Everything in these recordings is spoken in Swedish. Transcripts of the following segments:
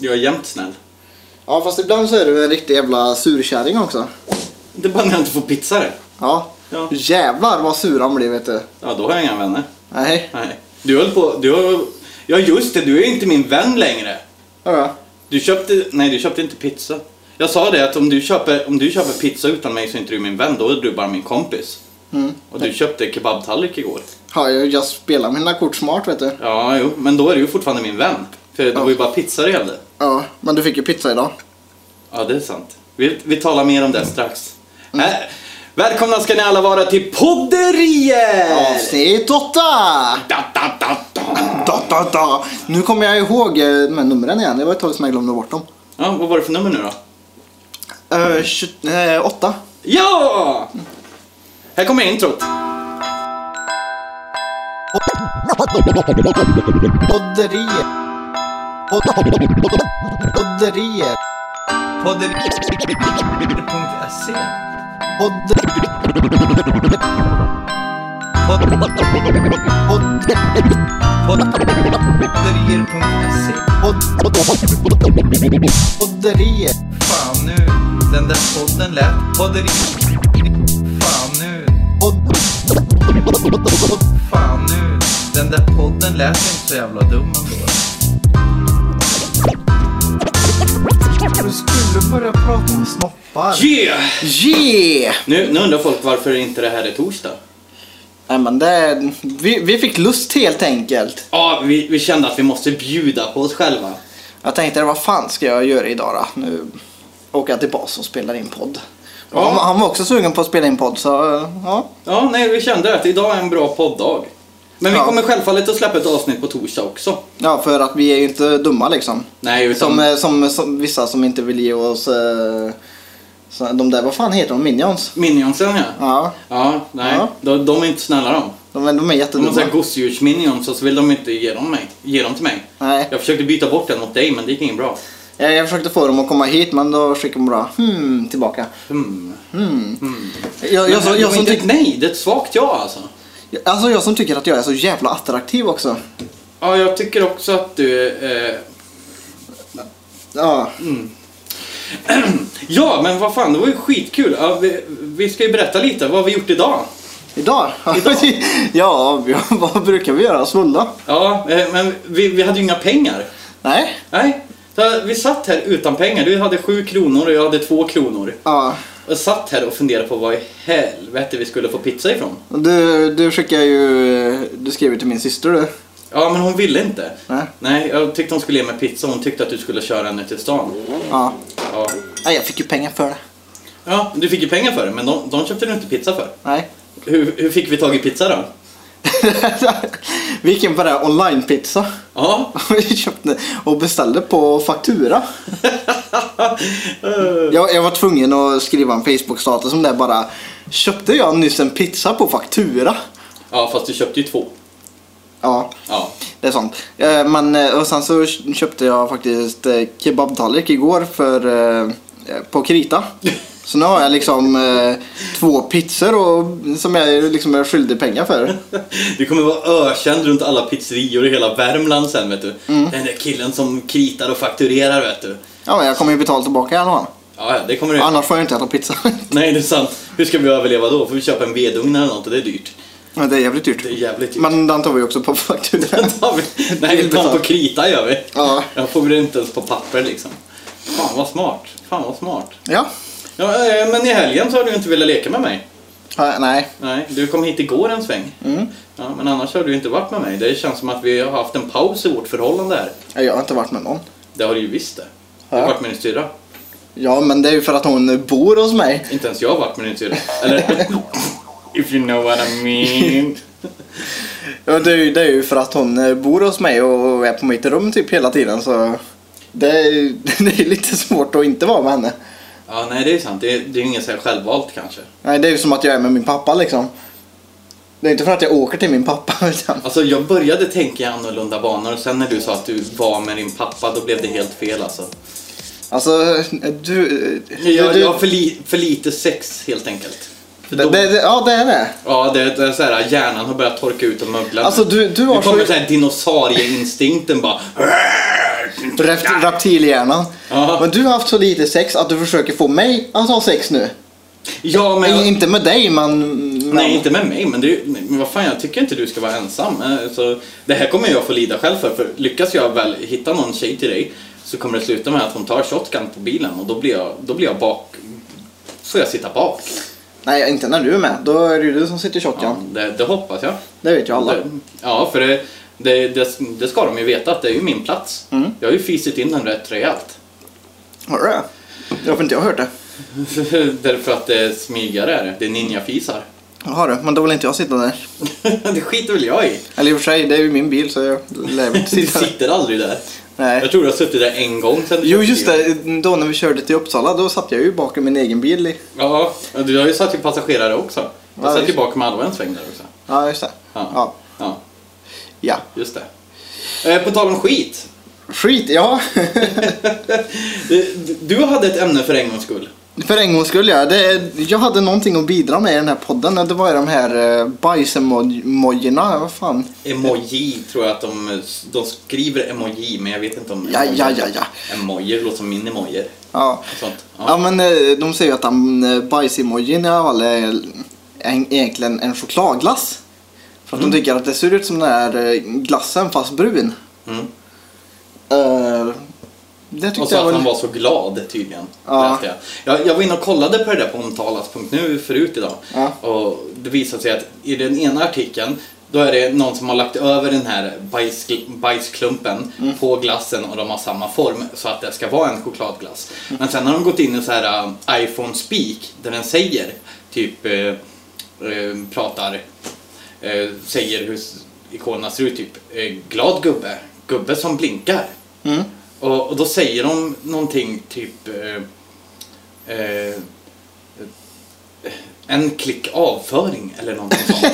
Jag är jämt snäll. Ja, fast ibland så är du en riktig jävla surkärring också. Det är bara när jag inte får pizza det. Ja. Ja. Jävlar vad sur han blir vet du. Ja, då har jag inga vänner. Nej. Nej. Du höll på... Du har... Ja, just det. Du är inte min vän längre. Ja. Du köpte... Nej, du köpte inte pizza. Jag sa det att om du köper, om du köper pizza utan mig så är inte du min vän. Då är du bara min kompis. Mm. Och du köpte kebabtallrik igår. Ja, jag, jag spelar mina kort smart vet du. Ja, jo. Men då är du ju fortfarande min vän. För det Ja. var ju bara pizza det gällde. Ja, men du fick ju pizza idag. Ja, det är sant. Vi, vi talar mer om det strax. Äh, välkomna ska ni alla vara till Podderier! Avsnitt 8! Da, da, da, da. Da, da, da. Nu kommer jag ihåg eh, de här numren igen. Det var ett tag som jag glömde bort dem. Ja, vad var det för nummer nu då? Uh, 28. Ja! Här kommer introt. Podderier. Pod- Podderier. Podderier.se Podd... Podderier.se Podd... Podderier. Fan nu, den där podden lät Podderier. Fan nu, fan nu. Den där podden lät inte så jävla dum ändå Du skulle börja prata om snoppar. Yeah! Yeah! Nu, nu undrar folk varför inte det här är torsdag. Nej men det... Vi, vi fick lust helt enkelt. Ja, vi, vi kände att vi måste bjuda på oss själva. Jag tänkte vad fan ska jag göra idag då? Nu åker jag till bas och spelar in podd. Ja. Han, han var också sugen på att spela in podd så eh, ja. Ja, nej, vi kände att idag är en bra podddag. Men vi Ja. kommer självfallet att släppa ett avsnitt på torsdag också. Ja för att vi är ju inte dumma liksom. Nej, utan... Som, eh, som, som vissa som inte vill ge oss eh, så, de där, vad fan heter de? Minions? Minionsen ja. Ja, Ja, nej. Ja. De, de är inte snälla de. de, är- de är De jättedumma. såhär gosedjursminions och så vill de inte ge dem, mig, ge dem till mig. Nej, Jag försökte byta bort den mot dig men det gick inget bra. jag, jag försökte få dem att komma hit men då skickade de bara hmm tillbaka. Hmm. Hmm. Hmm. Jag, jag, Men det jag, var som inte nej, det är ett svagt ja alltså. Alltså jag som tycker att jag är så jävla attraktiv också. Ja, jag tycker också att du... Eh... Ja, Ja, men vad fan, det var ju skitkul. Ja, vi, vi ska ju berätta lite, vad har vi gjort idag? idag? Idag? ja, vad brukar vi göra? Svulla? Ja, eh, men vi, vi hade ju inga pengar. Nej? Nej, så vi satt här utan pengar. Du hade sju kronor och jag hade två kronor. Ja. Jag satt här och funderade på vad i helvete vi skulle få pizza ifrån. Du, du skickar ju, du skrev ju till min syster du. Ja, men hon ville inte. Nej? Nej, jag tyckte hon skulle ge mig pizza. Hon tyckte att du skulle köra henne till stan. Ja. Ja, Nej, jag fick ju pengar för det. ja du fick ju pengar för det, men de, de köpte du inte pizza för. Nej. Hur, hur fick vi tag i pizza då? vi gick in på det här online-pizza. Ja, Vi köpte och beställde på faktura. Jag, jag var tvungen att skriva en Facebook-status som det bara Köpte jag nyss en pizza på faktura? ja fast du köpte ju två. Ja, Ja, det är sant. Eh, Men, eh, och sen så köpte jag faktiskt eh, kebabtallrik igår för, på krita. Så nu har jag liksom eh, två pizzor och, som jag liksom är skyldig pengar för. du kommer vara ökänd runt alla pizzerior i hela Värmland sen vet du. Mm. Den där killen som kritar och fakturerar vet du. Ja, men jag kommer ju betala tillbaka i alla fall. Ja, ja, det kommer du Annars får jag inte äta pizza. Nej, det är sant. Hur ska vi överleva då? Får vi köpa en vedugn eller något och det är dyrt. Men det är jävligt dyrt. Det är jävligt dyrt. Men den tar vi också på faktura. Vi. Nej, vi tar på krita gör vi. Ja. Jag får vi det inte ens på papper liksom. Fan vad smart. Fan vad smart. Ja. Ja, eh, men i helgen så har du inte velat leka med mig. Ja, Nej. Nej, du kom hit igår en sväng. Mm. Ja, men annars har du inte varit med mig. Det känns som att vi har haft en paus i vårt förhållande här. Jag har inte varit med någon. Det har du ju visst det. Du har varit med din syrra. Ja, men det är ju för att hon bor hos mig. Inte ens jag har varit med din syrra. Eller... If you know what I mean. Ja, det, är ju, det är ju för att hon eh, bor hos mig och är på mitt rum typ hela tiden så det är, det är lite svårt att inte vara med henne. Ja, nej det är sant. Det är, det är inget så här självvalt kanske. Nej, det är ju som att jag är med min pappa liksom. Det är inte för att jag åker till min pappa utan... Alltså jag började tänka i annorlunda banor och sen när du sa att du var med din pappa då blev det helt fel alltså. Alltså, du... Jag, du, jag har för, li, för lite sex helt enkelt. Det, då- det, det, ja, det är det. Ja, det, det är så här, hjärnan har börjat torka ut och mögla. Alltså, du, du nu har kommer så... så här dinosaurieinstinkten bara. Rept- reptilhjärnan. Ja. Men du har haft så lite sex att du försöker få mig att ha sex nu. Ja, men... Jag... Inte med dig men... Nej, inte med mig, men, det, men vad fan, jag tycker inte du ska vara ensam. Eh, Så det här kommer jag få lida själv för, för lyckas jag väl hitta någon tjej till dig så kommer det sluta med att hon tar shotgun på bilen och då blir jag, då blir jag bak. Får jag sitta bak. Nej, inte när du är med. Då är det ju du som sitter i shotgun. Ja, det, det hoppas jag. Det vet ju alla. Det, ja, för det, det, det, det ska de ju veta att det är ju min plats. Mm. Jag har ju fisit in den rätt rejält. Har du det? Jag har inte jag hört det. Därför att det är smygare är det. Det är ninjafisar. Jaha du, men då vill inte jag sitta där. det skiter väl jag i. Eller i och för sig, det är ju min bil så jag lär inte Du sitta där. sitter aldrig där. Nej. Jag tror du har suttit där en gång sen Jo just det, då när vi körde till Uppsala då satt jag ju bakom min egen bil. i- Ja, du har ju satt ju passagerare också. Du Ja, satt ju bakom Alva en sväng där också. Ja just det. Ja. Ja. Ja, ja. just det. Eh, på tal om skit. Skit, ja. Du, du hade ett ämne för en gångs skull. För en gångs skull ja. Det, jag hade någonting att bidra med i den här podden. Det var ju de här eh, bajsemojierna. Vad fan. Emoji tror jag att de, de skriver emoji men jag vet inte om Ja, emoji- ja, ja, ja. Emojier låter som min emojier. Ja. Sånt. Ja Ja. men eh, de säger att de eh, bajsemojin i alla fall är en, egentligen en chokladglass. För att de tycker att det ser ut som den här eh, glassen fast brun. Mm. Eh, det Och så att var... han var så glad tydligen. Ja. Jag. Jag, jag var inne och kollade på det där på omtalas.nu förut idag. Ja. Och det visade sig att i den ena artikeln då är det någon som har lagt över den här bajs, bajsklumpen Mm. på glassen och de har samma form så att det ska vara en chokladglass. Mm. Men sen har de gått in i så här uh, iPhone Speak där den säger typ eh, eh, pratar eh, säger hur ikonerna ser ut typ eh, glad gubbe, gubbe som blinkar. Mm. Och, och då säger de någonting typ eh, eh, en klick avföring eller någonting sånt.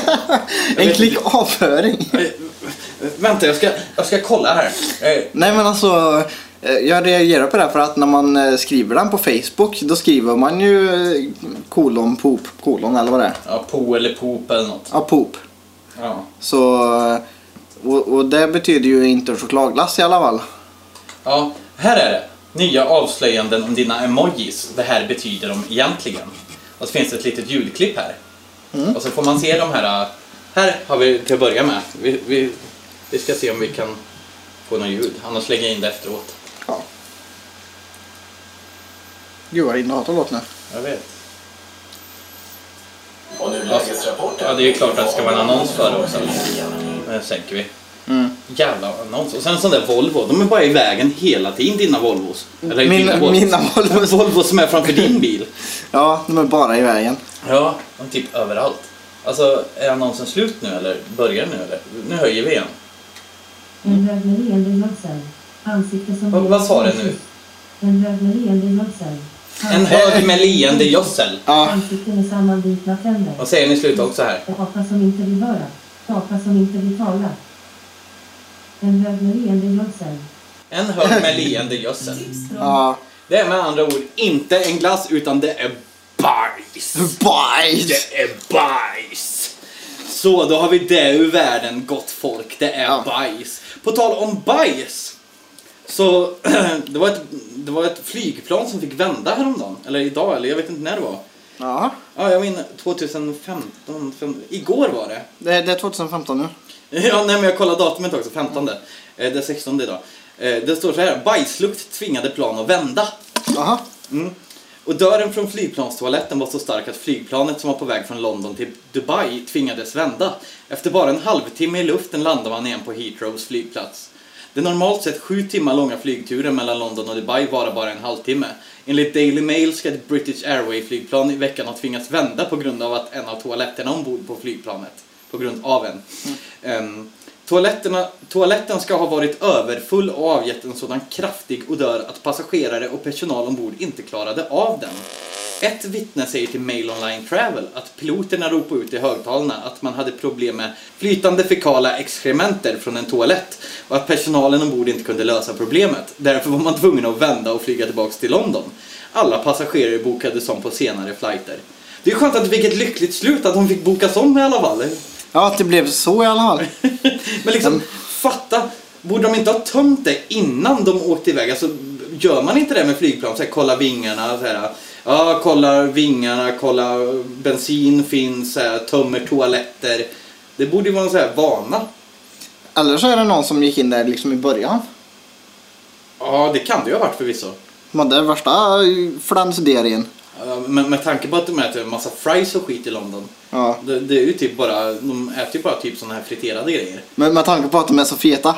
En klick inte. avföring. Eh, Vänta, jag ska, jag ska kolla här. Eh, Nej men alltså, eh, jag reagerar på det här för att när man skriver den på Facebook då skriver man ju kolon, poop, kolon eller vad det är. Ja, po eller poop eller något. Ja, poop. Ja. Så, och, och det betyder ju inte chokladglass i alla fall. Ja, här är det. Nya avslöjanden om dina emojis. Det här betyder de egentligen. Och så finns det ett litet ljudklipp här. Och så får man se de här. äh, Här har vi till att börja med. Vi, vi, vi ska se om vi kan få något ljud. Annars lägger jag in det efteråt. Ja. Gud vad inne låt nu. Jag vet. Och nu lägesrapporten. Ja, det är ju klart att det ska vara en annons för det också. Den sänker vi. Jävla annons. Och sen en sån där Volvo. De är bara i vägen hela tiden, dina Volvos. Eller Min- dina Volvos. mina Volvos. En Volvo som är framför din bil. Ja, de är bara i vägen. Ja, de typ överallt. Alltså, är annonsen slut nu eller börjar nu eller? Nu höjer vi igen. En hög med leende gödsel. Ansikte som... Vad- vad sa den nu? En hög med leende gödsel. En hög med leende gödsel. Ja, Ansikte med sammanbitna tänder. Vad säger ni i slutet också här? Apa som inte vill höra. Apa som inte vill tala. En hög med leende gödsel. En hög med leende gödsel. ja. Det är med andra ord inte en glass utan det är bajs. Bajs! Det är bajs! Så, då har vi det ur världen, gott folk. Det är Ja. bajs. På tal om bajs. Så, det var, ett, det var ett flygplan som fick vända häromdagen. Eller idag, eller jag vet inte när det var. Ja, Ja, jag inne 2015. Fem, igår var det. det, det är 2015 nu. Ja, nej men jag kollade datumet också, 15. Eh, Det är 16 idag. Eh, Det står så här, bajslukt tvingade plan att vända. Jaha. Mm. Och dörren från flygplanstoaletten var så stark att flygplanet som var på väg från London till Dubai tvingades vända. Efter bara en halvtimme i luften landade man igen på Heathrows flygplats. Det normalt sett sju timmar långa flygturen mellan London och Dubai varar bara en halvtimme. Enligt Daily Mail ska ett British Airway-flygplan i veckan ha tvingats vända på grund av att en av toaletterna ombord på flygplanet. På grund av en. Mm. toaletterna, toaletten ska ha varit överfull och avgett en sådan kraftig odör att passagerare och personal ombord inte klarade av den. Ett vittne säger till Mail Online Travel att piloterna ropade ut i högtalarna att man hade problem med flytande fekala exkrementer från en toalett och att personalen ombord inte kunde lösa problemet. Därför var man tvungen att vända och flyga tillbaks till London. Alla passagerare bokades om på senare flighter. Det är skönt att det fick ett lyckligt slut, att de fick bokas om i alla fall. Ja, att det blev så i alla fall. Men liksom, fatta. Borde de inte ha tömt det innan de åkte iväg? Alltså, gör man inte det med flygplan? Så här, kolla vingarna, så här, ja, kolla vingarna, kolla bensin finns, så här, tömmer toaletter. Det borde ju vara en så här vana. Eller så är det någon som gick in där liksom i början. Ja, det kan det ju ha varit förvisso. De hade värsta flansderingen. Men med tanke på att de äter en massa fries och skit i London. Ja. Det, det är ju typ bara, de äter ju bara typ såna här friterade grejer. Men med tanke på att de är så feta.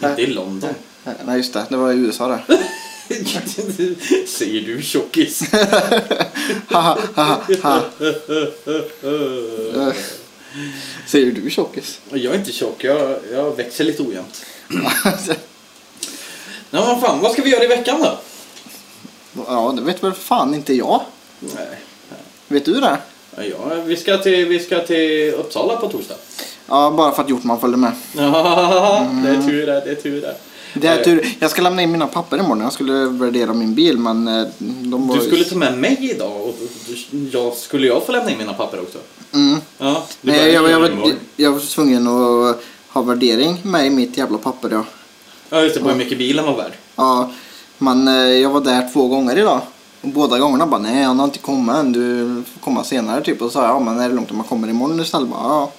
Inte i London. Nej just det, det var i USA det. Säger du tjockis. Säger du tjockis? Jag är inte tjock, jag, jag växer lite ojämnt. Nej men fan, vad ska vi göra i veckan då? Ja, det vet väl fan inte jag. Nej. Vet du det? Ja, vi ska till, vi ska till Uppsala på torsdag. Ja, bara för att Hjortman följde med. Ja, det är tur det, det är tur det. Det är tur. Jag ska lämna in mina papper imorgon. Jag skulle värdera min bil men eh, de var Du skulle ta med mig idag och jag, skulle jag få lämna in mina papper också? Mm. Ja, Nej, jag, jag, var, jag var tvungen att ha värdering med i mitt jävla papper ja. Ja just det, på hur mycket bilen var värd. Ja, men eh, jag var där två gånger idag. Och båda gångerna bara nej han har inte kommit än, du får komma senare typ. Och så sa jag ja men är det lugnt om man kommer imorgon istället? Bara, ja.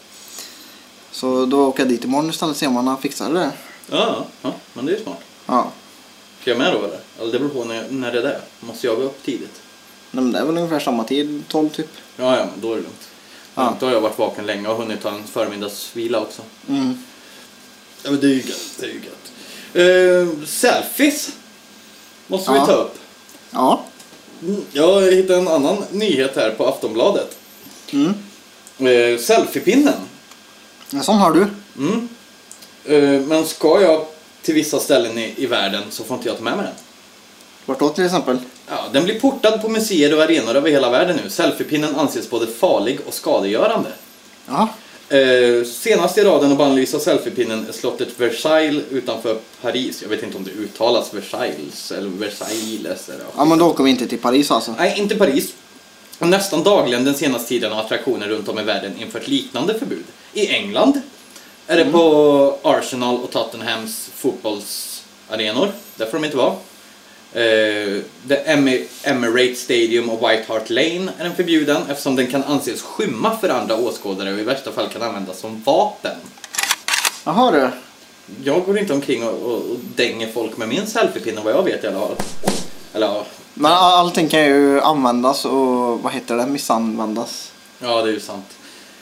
Så då åker jag dit imorgon istället och ser om han har fixat det. Ja, ja, men det är ju smart. Ja. Ska jag med då eller? Eller det beror på när, när det är det. Måste jag gå upp tidigt? Nej, men det är väl ungefär samma tid, 12 typ. Ja, ja, men då är det lugnt. Ja. Då har jag varit vaken länge och hunnit ta en förmiddagsvila också. Mm. Ja, men det är ju gött. Det är ju gött. Uh, selfies måste vi Ja. ta upp. Ja. Mm, Jag hittade en annan nyhet här på Aftonbladet. Mm. Uh, selfiepinnen. En sån har du. Mm. Eh, men ska jag till vissa ställen i, i världen så får inte jag ta med mig den. Vart då till exempel? Ja, den blir portad på museer och arenor över hela världen nu. Selfiepinnen anses både farlig och skadegörande. Ja. Eh, senast i raden att bannlysa selfiepinnen är slottet Versailles utanför Paris. Jag vet inte om det uttalas Versailles eller Versailles. Eller, Ja men då åker vi inte till Paris alltså. Nej, inte Paris. Och nästan dagligen den senaste tiden har attraktioner runt om i världen infört liknande förbud. I England är det på Arsenal och Tottenhams fotbollsarenor. Där får de inte vara. Eh, The Emi- Emirates Stadium och White Hart Lane är den förbjuden eftersom den kan anses skymma för andra åskådare och i värsta fall kan användas som vapen. Jaha du. Jag går inte omkring och, och, och dänger folk med min selfiepinne vad jag vet i alla fall. Eller Men all- allting kan ju användas och vad heter det? Missanvändas. Ja, det är ju sant.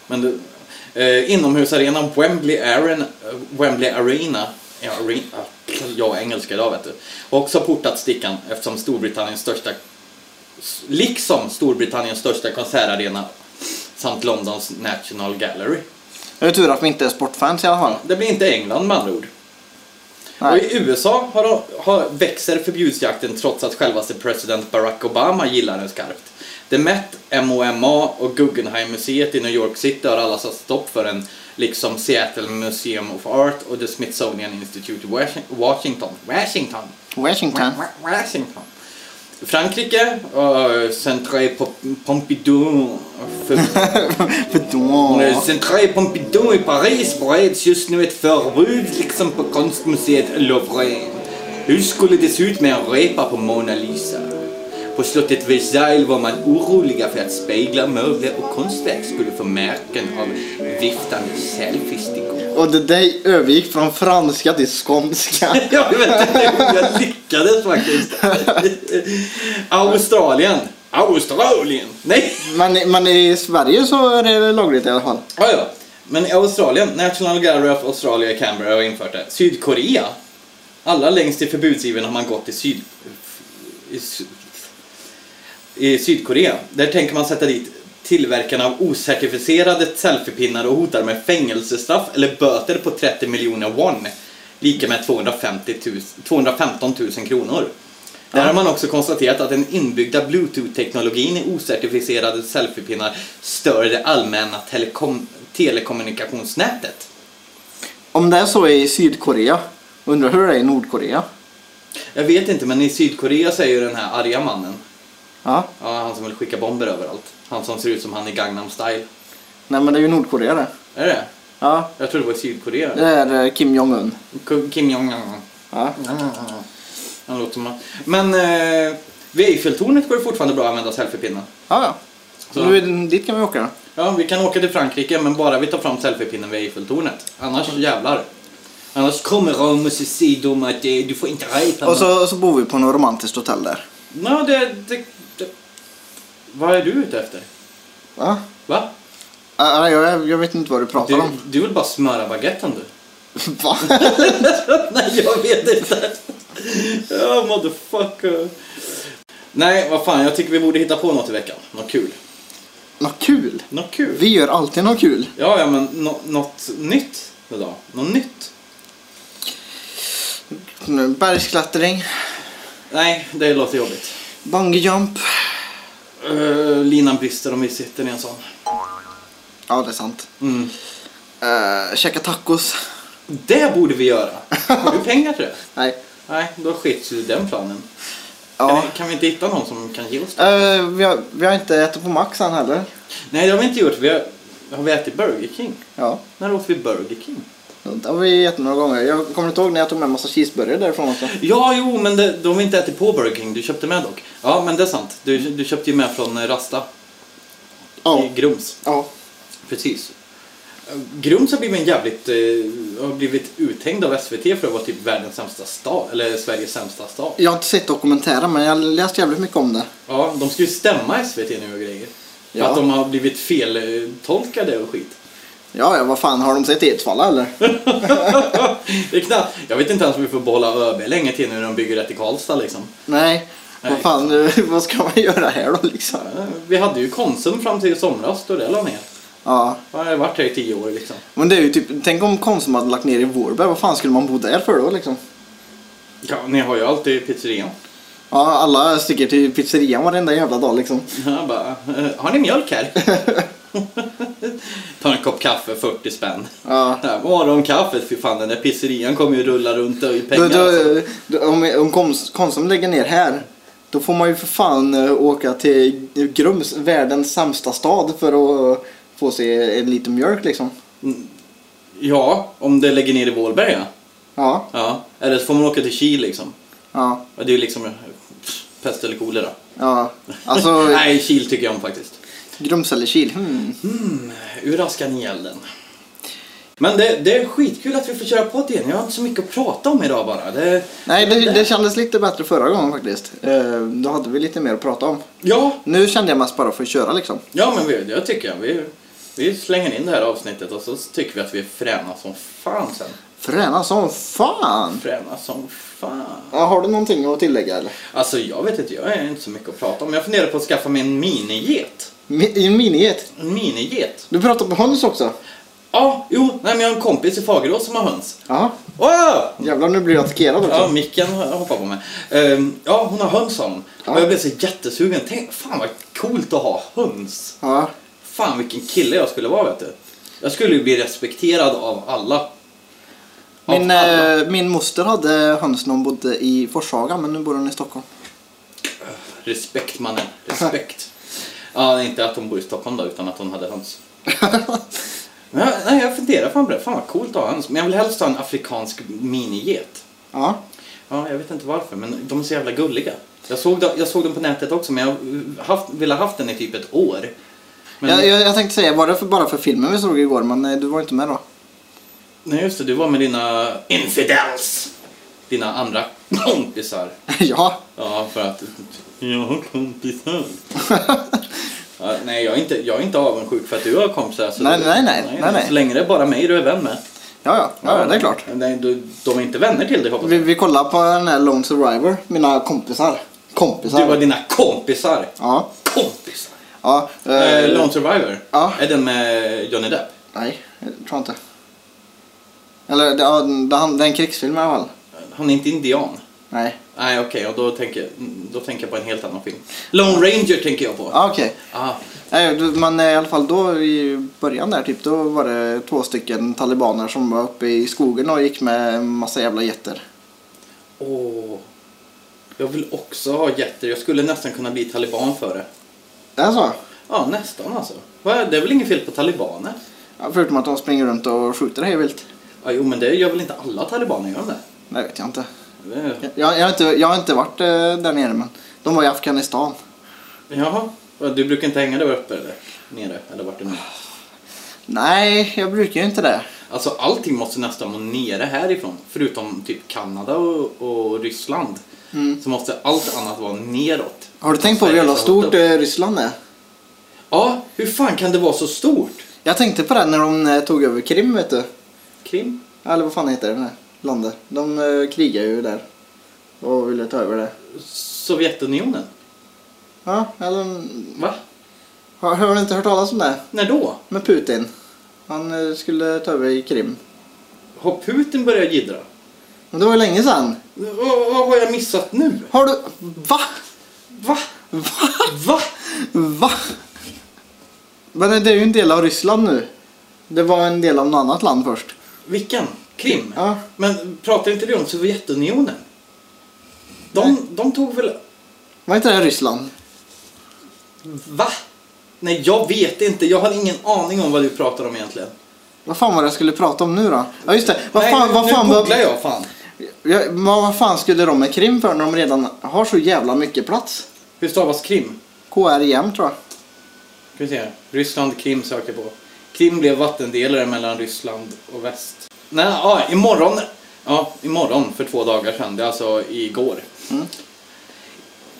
Men det, eh, inomhusarenan Wembley, eh, Wembley Arena, ja, arena jag engelska idag vet du, har också portat stickan eftersom Storbritanniens största, liksom Storbritanniens största konsertarena samt Londons National Gallery. Det är tur att vi inte är sportfans i alla fall. Det blir inte England med andra ord. Och Nej. i USA har, har, växer förbudsjakten trots att självaste president Barack Obama gillar den skarpt. The Met, MOMA och Guggenheim-museet i New York City har alla satt stopp för en, liksom Seattle Museum of Art och the Smithsonian Institute Washington. Washington. Washington. Washington. Frankrike, uh, Centre Pom- Pompidou Centre Pompidou i Paris bereds just nu ett förbud liksom på konstmuseet Louvre. Hur skulle det se ut med en repa på Mona Lisa? På slottet Versailles var man oroliga för att speglar, möbler och konstverk skulle få märken av viftande selfiestickor. Och det där övergick från franska till skånska. Jag vet inte hur jag lyckades faktiskt. Australien. Australien. Nej. Men, men i Sverige så är det lagligt i alla fall. Ja, ja. Men i Australien, National Gallery of Australia i Canberra har infört det. Sydkorea. Alla längst i förbudsivern har man gått i syd... I, i Sydkorea. Där tänker man sätta dit tillverkarna av ocertifierade selfiepinnar och hotar med fängelsestraff eller böter på 30 miljoner won. Lika med 250 000, 215 000 kronor. Där har man också konstaterat att den inbyggda bluetooth-teknologin i ocertifierade selfiepinnar stör det allmänna telekom telekommunikationsnätet. Om det är så i Sydkorea, undrar hur det är i Nordkorea? Jag vet inte, men i Sydkorea ju den här arga mannen, Ja. ja, han som vill skicka bomber överallt. Han som ser ut som han i Gangnam style. Nej men det är ju Nordkorea det. Är det Ja, Jag tror det var Sydkorea. det är eh, Kim Jong-Un. Kim Jong-Un. Ja. Han låter som... Men eh, vid Eiffeltornet går det fortfarande bra att använda selfiepinnen. Ja, ja. Så. Nu, dit kan vi åka. Ja, vi kan åka till Frankrike men bara vi tar fram selfiepinnen vid Eiffeltornet. Annars jävlar. Annars kommer de och säger de att eh, du får inte repa. Och så, så bor vi på något romantiskt hotell där. Ja, det, det, det... Vad är du ute efter? Va? Va? Ah, jag, jag vet inte vad du pratar Du, om. du vill bara smöra baguetten du. Va? Nej, jag vet inte. Ja, motherfucker. Nej, vad fan. Jag tycker vi borde hitta på något i veckan. Något kul. Något kul. Något kul. Vi gör alltid något kul. Ja, ja, men nå- något nytt idag. Något nytt. Bergsklättring, Nej, det låter jobbigt. bungee jump. Uh, linan brister om vi sitter i en sån. Ja, det är sant. Mm. Uh, käka tacos. Det borde vi göra. Har du pengar till det? Nej. Nej, då skits ju den planen. Ja. Kan, vi, kan vi inte hitta någon som kan ge oss det? Eh, vi, har, vi har inte ätit på Max än heller. Nej, det har vi inte gjort. Vi har, har vi ätit Burger King? Ja, När åt vi Burger King? Det har vi ätit några gånger. Jag kommer inte ihåg när jag tog med en massa cheeseburgare därifrån också. Ja, jo, men det, de har inte ätit på Burger King. Du köpte med dock. Ja, men det är sant. Du, du köpte ju med från eh, Rasta Ja. i Grums. Ja. Precis. Grums har blivit en jävligt, eh, har blivit uthängd av SVT för att vara typ världens sämsta stad, eller Sveriges sämsta stad. Jag har inte sett dokumentären men jag har läst jävligt mycket om det. Ja, de ska ju stämma SVT nu och grejer. För Ja. att de har blivit feltolkade och skit. Ja, ja, vad fan, har de sett Edsvalla eller? Det är knappt, jag vet inte ens om vi får behålla ÖB länge till nu när de bygger rätt i Karlstad liksom. Nej. Nej. Vad fan, vad ska man göra här då liksom? Ja, Vi hade ju Konsum fram till i somras då det la ner. Ja. Jag har varit här i tio år liksom. Men det är ju typ, tänk om Konsum hade lagt ner i Vårberg, vad fan skulle man bo där för då liksom? Ja, ni har ju alltid pizzerian. Ja, alla sticker till pizzerian varenda jävla dag liksom. Jag bara, "Eh, har ni mjölk här? Ta en kopp kaffe, 40 spänn. Ja. Morgonkaffet, fy fan den där pizzerian kommer ju rulla runt i Då, pengar. då, alltså. då, om, om Kons- Konsum lägger ner här, då får man ju för fan eh, åka till Grums, världens sämsta stad för att få sig en liten mjölk liksom. Ja, om det lägger ner i Vålberg ja. Ja, ja. Eller så får man åka till Kil liksom. ja, Ja, det är ju liksom eh, pest eller kolera. ja. Alltså, Nej, Kil tycker jag om faktiskt. Grums eller Kil. Hmm. Mm, ur askan i elden. Men det, det är skitkul att vi får köra på det igen. Jag har inte så mycket att prata om idag bara. Det, Nej, det, det kändes lite bättre förra gången faktiskt. Eh, då hade vi lite mer att prata om. Ja, Nu kände jag mest bara för att köra liksom. ja men vi, jag tycker jag. Vi, vi slänger in det här avsnittet och så tycker vi att vi är fräna som fan sen. Fräna som fan! Fräna som fan. Ja, har du någonting att tillägga eller? Alltså jag vet inte, jag har inte så mycket att prata om. Jag funderar på att skaffa mig en miniget. Mi- en miniget? En miniget? Du pratar på höns också? Ja, jo, nej men jag har en kompis i Fagerås som har höns. Ja. Wow! Jävlar, nu blir jag attackerad också. Ja, micken hoppar på mig. Ehm, ja, hon har höns sa hon. Ja. Och jag blev så jättesugen. Tänk, fan vad coolt att ha höns. Ja. Fan vilken kille jag skulle vara vet du. Jag skulle ju bli respekterad av alla. Av Min, alla. eh, min moster hade höns när hon bodde i Forshaga, men nu bor hon i Stockholm. Respekt mannen, respekt. Ja, inte att hon bor i Stockholm då, utan att hon hade höns. Men jag, nej, jag funderar fan på det. Fan vad coolt att ha höns. Men jag vill helst ha en afrikansk miniget. Ja. Ja, jag vet inte varför, men de är så jävla gulliga. Jag såg, dem- jag såg dem på nätet också, men jag haft, ville ha haft den i typ ett år. Men, Jag, jag, jag tänkte säga, var det för, bara för filmen vi såg igår, men nej, du var inte med då. Nej, just det, du var med dina infidels. Dina andra kompisar. ja. Ja, för att jag har kompisar. ja, nej, jag är, inte, jag är inte avundsjuk för att du har kompisar. Så Nej, nej, nej, nej, nej. Så länge det är bara mig du är vän med. Ja, ja, ja, ja det är klart. Nej, du, de är inte vänner till dig hoppas Vi, jag. vi kollar på den här Lone Survivor, mina kompisar. Kompisar. Du var dina kompisar. Ja. Kompisar. Ja. Eh, eh, Lone Survivor. ja. Är den med Johnny Depp? Nej, jag tror inte. Eller, det, ja, det, han- det är en krigsfilm i alla fall. Han är inte indian. Nej. Nej, okej, och då tänker, då tänker jag på en helt annan film. Lone Ranger tänker jag på. Ja, okej. Ah, Nej, du- Men eh, i alla fall då i början där typ, då var det två stycken talibaner som var uppe i skogen och gick med en massa jävla getter. åh. Jag vill också ha getter. Jag skulle nästan kunna bli taliban för det. Det är så? Ja, nästan alltså. Det är väl inget fel på talibaner? Ja, förutom att de springer runt och skjuter hej vilt. Ja, jo, men det gör väl inte alla talibaner, gör de det? Nej, vet jag inte. Jag, jag, har inte. jag har inte varit eh, där nere men de var i Afghanistan. Jaha. Ja, Du brukar inte hänga där uppe eller? Nere? Eller vart är nu? Nej, jag brukar ju inte det. Alltså allting måste nästan vara nere härifrån. Förutom typ Kanada och, och Ryssland. Så måste allt annat vara neråt. Har du tänkt på hur jävla stort upp. eh, Ryssland är? Ja, hur fan kan det vara så stort? Jag tänkte på det när de eh, tog över Krim vet du. Krim? Eller vad fan heter det? Landet? De eh, krigar ju där. Och ville ta över det. Sovjetunionen? Ja, eller... Va? Har, har du inte hört talas om det? När då? Med Putin. Han eh, skulle ta över i Krim. Har Putin börjat jiddra? Men det var ju länge sedan. Vad, vad har jag missat nu? Har du... Va? Va? Va? Va? Va? Men det är ju en del av Ryssland nu. Det var en del av något annat land först. Vilken? Krim? Ja. Men pratar inte du om Sovjetunionen? De, de tog väl... Var inte det Ryssland? Va? Nej, jag vet inte. Jag har ingen aning om vad du pratar om egentligen. Vad fan var det jag skulle prata om nu då? Ja just det. Vad Nej, fan, nu, vad fan, nu vad, googlar jag fan. ja, vad, vad fan skulle de med Krim för när de redan har så jävla mycket plats? Hur stavas Krim? KRIM tror jag. Ska vi se. Ryssland, Krim söker på. Krim blev vattendelare mellan Ryssland och väst. Nej, ja, imorgon. Ja, imorgon för två dagar sedan. Det är alltså igår. Mm.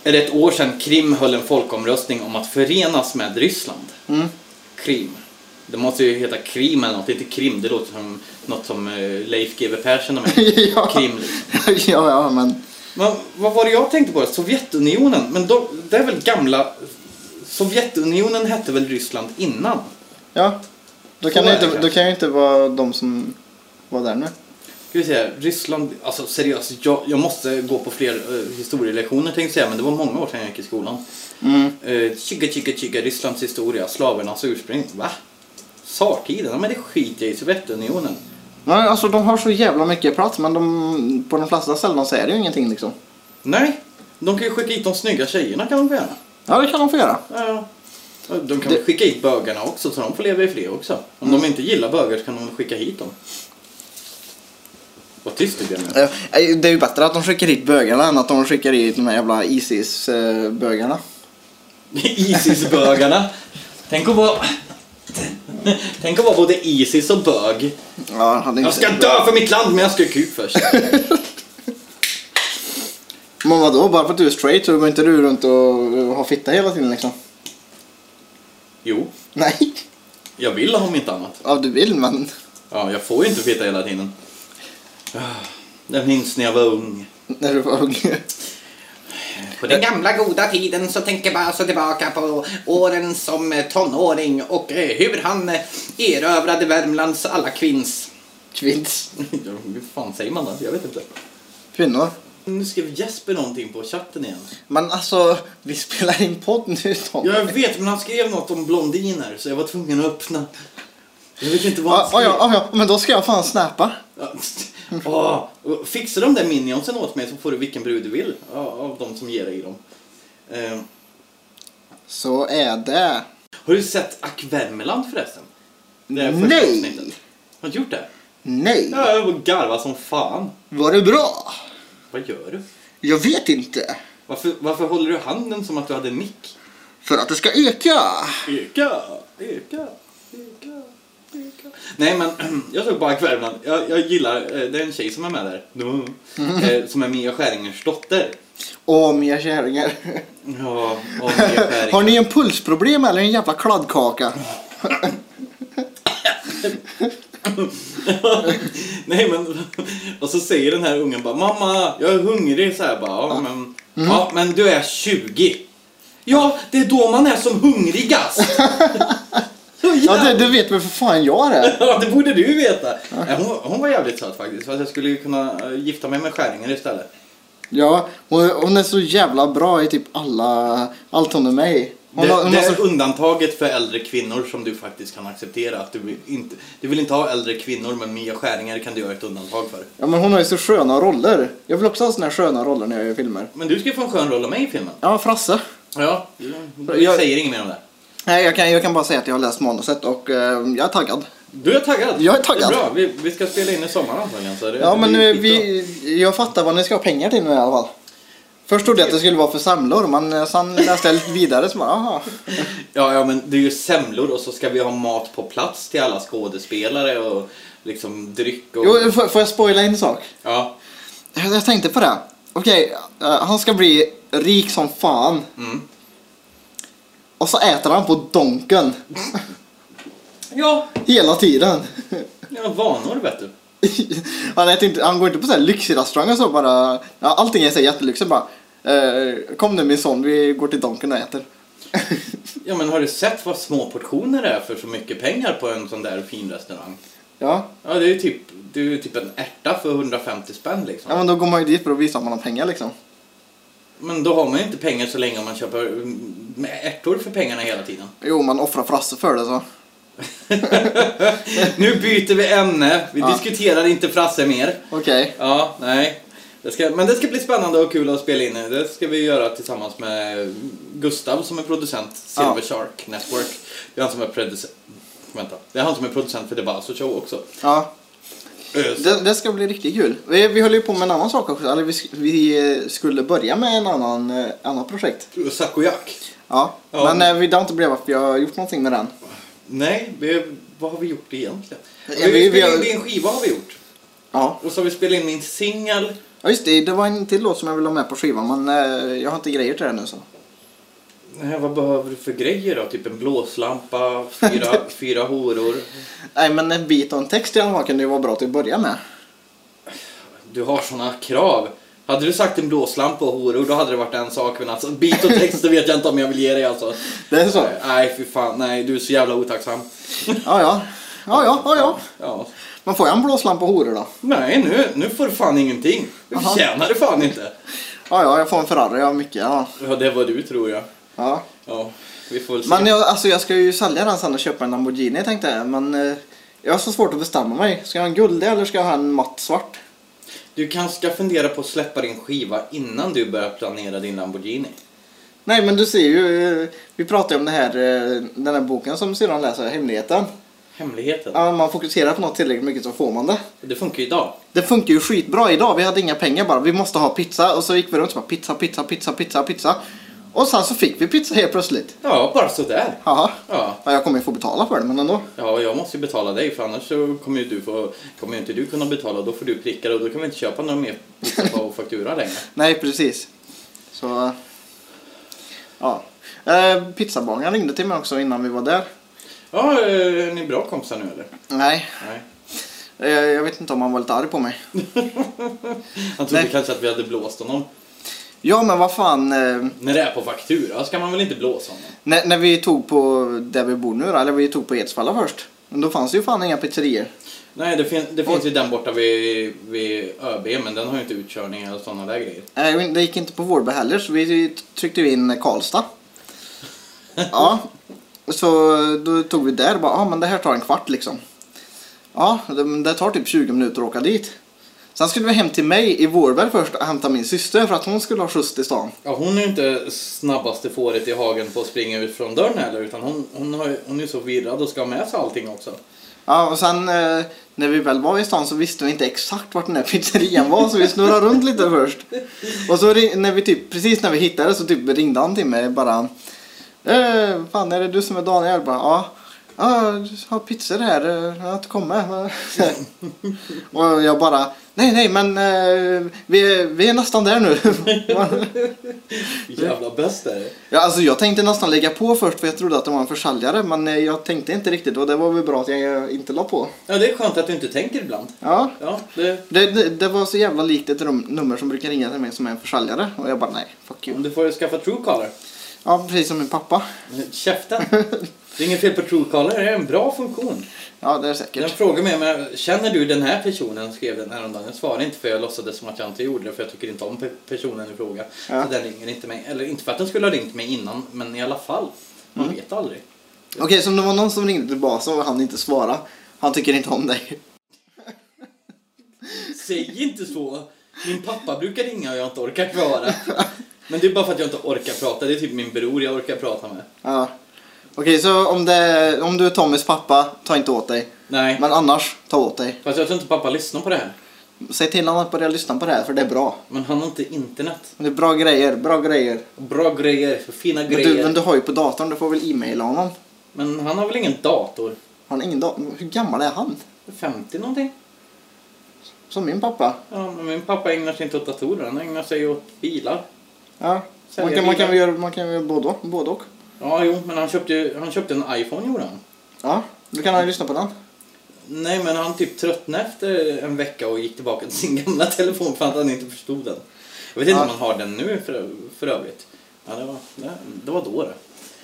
Är det ett år sedan Krim höll en folkomröstning om att förenas med Ryssland. Mm. Krim. Det måste ju heta Krim eller något, inte Krim. Det låter som något som eh, Leif GW Persson är med ja. Krim liksom. ja, ja, men... Men, vad var det jag tänkte på? Sovjetunionen? Men då, det är väl gamla... Sovjetunionen hette väl Ryssland innan? Ja. Då kan, det inte, då kanske. kan ju inte vara de som var där nu. Ska vi se, Ryssland, alltså seriöst, jag, jag måste gå på fler uh, historielektioner tänkte jag säga, men det var många år sedan jag gick i skolan. Mm. Uh, chiga, chiga, chiga, Rysslands historia, slavernas ursprung, va? Tsartiden, ja, men det skiter jag i, Sovjetunionen. Ja, alltså de har så jävla mycket plats men de, på de flesta ställen så är det ju ingenting liksom. Nej, de kan ju skicka hit de snygga tjejerna kan de få göra. Ja, det kan de få göra. Ja. De kan Det- skicka hit bögarna också så de får leva i fred också. Om de inte gillar bögar så kan de skicka hit dem. Vad tyst nu. Eh, Det är ju bättre att de skickar hit bögarna än att de skickar hit de här jävla Isis-bögarna. Isis-bögarna. Tänk att vara... Tänk att vara både Isis och bög. Ja, Jag ska dö för mitt land men jag ska kuk först. Men vadå, bara för att du är straight så går inte du runt och och har fitta hela tiden liksom? Jo, Nej. jag vill ha om inte annat. Ja, du vill men... Ja, jag får ju inte fitta hela tiden. Ah, Jag minns när jag var ung. När du var ung. På den gamla goda tiden så tänker jag bara så tillbaka på åren som tonåring och eh, hur han erövrade Värmlands alla kvinns. Kvinns. Ja, Hur fan säger man det? Jag vet inte. Kvinnor. Nu skrev Jesper någonting på chatten igen. Men alltså, vi spelar in podd nu Tom. Jag vet, men han skrev något om blondiner så jag var tvungen att öppna. Jag vet inte vad han Ja, skrev. ja, ja, ja, men då ska jag fan snappa. Ja. Åh, fixar de där minionsen åt mig så får du vilken brud du vill av de som ger dig dem. Eh, Så är det. har du sett Ack Värmeland förresten? Nej. avsnittet. Har du gjort det? Nej. Ja, jag garva som fan. Var det bra? Vad gör du? Jag vet inte. Varför, varför håller du handen som att du hade en mick? För att det ska eka, eka, eka. Nej men, jag såg på Ack Värmeland. Jag, jag gillar, eh, det är en tjej som är med där. Eh, Som är Mia Skäringers dotter. Åh, Mia Kärringar. Ja, och Mia Skäringer. Har ni en pulsproblem eller en jävla kladdkaka? Nej men, och så säger den här ungen bara Mamma, jag är hungrig så här bara. Ja, men, ja, men du är 20. Ja, det är då man är som hungrigast. Ja, det, det vet väl för fan jag det. Ja, det borde du veta. Nej, Hon, hon var jävligt söt faktiskt. Fast jag skulle ju kunna eh, gifta mig med Skäringer istället. Ja, hon, hon är så jävla bra i typ alla, allt hon är med i. Hon, Det, har- hon det är så, undantaget för äldre kvinnor som du faktiskt kan acceptera. Att du, vill inte, du vill inte ha äldre kvinnor men Mia Skäringer kan du göra ett undantag för. ja, men hon har ju så sköna roller. Jag vill också ha såna här sköna roller när jag gör filmer. Men du ska få en skön roll av mig i filmen. Ja, Frasse. Ja, jag Jag- säger inget mer om det. Nej, jag kan, jag kan bara säga att jag har läst manuset och eh, jag är taggad. Du är taggad? Jag är taggad. Det Bra, vi, vi ska spela in i sommar antagligen. Så det, Ja, men skitbra. vi, jag fattar vad ni ska ha pengar till nu i alla fall. Först trodde jag att det skulle vara för semlor, men eh, sen läste jag lite vidare så bara, aha. Ja, ja, men det är ju semlor och så ska vi ha mat på plats till alla skådespelare och liksom dryck och... Jo, får, får jag spoila en sak? Ja. Jag jag tänkte på det. Okej, eh, han ska bli rik som fan. Mm. Och så äter han på Donken. Ja, Hela tiden. ja, vanor vet du. han, äter inte, han går inte på så här lyxig restaurang och så bara. Ja, allting är så här jättelyxigt bara. Eh, kom nu min son, vi går till Donken och äter. Ja, men har du sett vad små portioner är för så mycket pengar på en sån där fin restaurang? ja. Ja, det är ju typ, det är ju typ en ärta för 150 spänn liksom. ja, men då går man ju dit för att visa om man har pengar liksom. Men då har man ju inte pengar så länge man köper ärtor för pengarna hela tiden. Jo, man offrar Frasse för det så. Nu byter vi ämne. Vi Ja. diskuterar inte Frasse mer. Okej. Ja, nej. Det ska, men det ska bli spännande och kul att spela in. Det ska vi göra tillsammans med Gustav som är producent, Silver Ja. Shark Network. Det är han som är producent. Vänta. Det är han som är producent för The Balso Show också. Ja. Det, det ska bli riktigt kul. Vi, vi håller ju på med en annan sak också. Eller vi, vi eh, skulle börja med en annan, eh, annan projekt. Sakojak. Ja, Ja. men eh, vi det har inte blivit för jag har gjort någonting med den. Nej, vi, vad har vi gjort egentligen? Ja, vi, vi- vi, vi har- in en skiva har vi gjort. Ja, Och så har vi spelat in min singel. ja just det. Det var en till låt som jag ville ha med på skivan men jag har inte grejer till den nu så. Nej, Vad behöver du för grejer då? Typ en blåslampa, fyra, fyra horor. Nej men en bit och en text i alla fall kan det ju vara bra till att börja med. Du har såna krav. Hade du sagt en blåslampa och horor då hade det varit en sak. Men alltså bit och text det vet jag inte om jag vill ge dig alltså. Det är så? Nej fy fan, nej du är så jävla otacksam. Ja, ja. Ja, ja, ja, ja. Ja. Man får jag en blåslampa och horor då? Nej nu, nu får du fan ingenting. Du förtjänar det fan inte. Ja, ja, jag får en Ferrari, jag har mycket. Ja. Ja det var du tror jag. Ja. Ja, vi får väl se. Men jag, alltså, jag ska ju sälja den sen och köpa en Lamborghini tänkte jag. Men eh, jag har så svårt att bestämma mig. Ska jag ha en guldig eller ska jag ha en matt svart? Du kanske ska fundera på att släppa din skiva innan du börjar planera din Lamborghini. Nej men du ser ju, eh, vi pratade ju om det här, eh, den här boken som syrran läser, Hemligheten. Hemligheten. Ja, man fokuserar på något tillräckligt mycket så får man det. Det funkar ju idag. Det funkar ju skitbra idag, vi hade inga pengar bara, vi måste ha pizza och så gick vi runt och bara pizza, pizza, pizza, pizza, pizza. Och sen så fick vi pizza helt plötsligt. Ja, bara sådär. Jaha. Ja. Ja, jag kommer ju få betala för det men ändå. Ja, jag måste ju betala dig för annars så kommer ju du få, kommer ju inte du kunna betala. Då får du pricka och då kan vi inte köpa någon mer pizza på faktura längre. Nej precis. Så, ja. Eh, pizzabagaren ringde till mig också innan vi var där. Ja, eh, är ni bra kompisar nu eller? Nej, Nej. eh, jag vet inte om han var lite arg på mig. Han trodde Nej. kanske att vi hade blåst honom. Ja men vad fan. Eh, När det är på faktura ska man väl inte blåsa honom? när, när vi tog på där vi bor nu då, eller vi tog på Edsvalla först. Men då fanns det ju fan inga pizzerior. Nej, det, fin- det finns ju den borta vid, vid ÖB, men den har ju inte utkörning eller sådana där grejer. Nej, det gick inte på Vårberg heller så vi tryckte in Karlstad. Ja, så då tog vi där och bara, ja men det här tar en kvart liksom. Ja, det, det tar typ 20 minuter att åka dit. Sen skulle vi hem till mig i Vårberg först och hämta min syster för att hon skulle ha skjuts till stan. Ja, hon är ju inte snabbaste fåret i hagen på att springa ut från dörren heller, utan hon, hon, har, hon är ju så virrad och ska ha med sig allting också. Ja, och sen eh, när vi väl var i stan så visste vi inte exakt vart den här pizzerian var så vi snurrade runt lite först. Och så när vi typ, precis när vi hittade så typ ringde han till mig bara eh, Fan är det du som är Daniel? Bara, ja. Ja, du har pizzor här. eh, Jag har inte kommit. och jag bara Nej, nej, men eh, vi, vi är nästan där nu. Jävla bäst är det. ja, alltså jag tänkte nästan lägga på först för jag trodde att det var en försäljare men eh, jag tänkte inte riktigt och det var väl bra att jag inte la på. Ja, det är skönt att du inte tänker ibland. Ja, Ja, det, Det, det, det var så jävla likt ett rum, nummer som brukar ringa till mig som är en försäljare. Och jag bara nej, fuck you. du får ju skaffa Truecaller. Ja, precis som min pappa. Käften. Det är inget fel på Truecaller, det är en bra funktion. Ja, det är Den säkert. frågar mig, men känner du den här personen? Skrev den häromdagen. Jag svarade inte för jag låtsades som att jag inte gjorde det för jag tycker inte om pe- personen i fråga. Ja. Så den ringer inte mig. Eller inte för att den skulle ha ringt mig innan, men i alla fall. Man Mm. vet aldrig. Okej, så om det var någon som ringde tillbaka så han inte svara. Han tycker inte om dig. Säg inte så! Min pappa brukar ringa och jag inte orkar svara. Men det är bara för att jag inte orkar prata. Det är typ min bror jag orkar prata med. Ja. Okej, så om, det, om du är Tommys pappa, ta inte åt dig. Nej. Men annars, ta åt dig. Fast jag tror inte pappa lyssnar på det här. Säg till honom att börja lyssna på det här, för det är bra. Men han har inte internet. Det är bra grejer, bra grejer. Bra grejer, för fina Men grejer. du, men du har ju på datorn, du får väl e-maila honom. Men han har väl ingen dator? Han har ingen dator. Hur gammal är han? 50 någonting? Som min pappa. Ja, men min pappa ägnar sig inte åt datorer, han ägnar sig åt bilar. Ja. Sälja Man kan, man kan väl göra, man kan väl göra både. Både och. Ja, jo, men han köpte, ju- han köpte en iPhone gjorde han. Ja, du kan han lyssna på den. Nej, men han typ tröttnade efter en vecka och gick tillbaka till sin gamla telefon för att han inte förstod den. Jag vet inte Ja. om han har den nu för, för övrigt. Ja, det var, det, det var då det.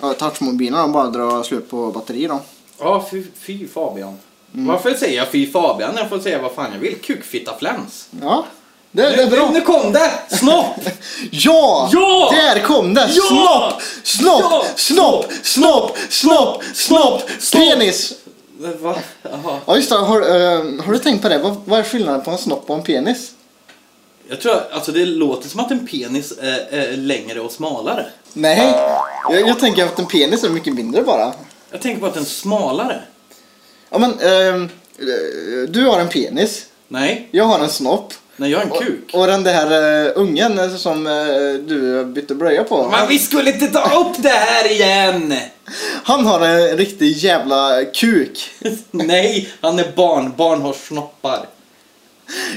Ja, touchmobilerna de bara drar slut på batteri då. Ja, fy, fy Fabian. Mm. Varför säger jag fy Fabian? Jag får säga vad fan jag vill. Kukfitta flans. Ja, det, det är bra. nu kom det! Snopp! Ja! Ja! Där kom det! Ja! Snopp! Snopp! Ja! Snopp! Snopp! Snopp! Snopp! Penis! Va? Jaha. Ja just det, har, eh, har du tänkt på det? Vad, vad är skillnaden på en snopp och en penis? Jag tror alltså det låter som att en penis är, är längre och smalare. Nej, jag, jag tänker att en penis är mycket mindre bara. Jag tänker på att den är smalare. Ja men, ehm, eh, du har en penis, Nej, jag har en snopp. Nej jag har en kuk. Och den där uh, ungen eh, som eh, du bytte blöja på. Men vi skulle inte ta upp det här igen! Han har en riktig jävla kuk. Nej, han är barn. Barn har snoppar.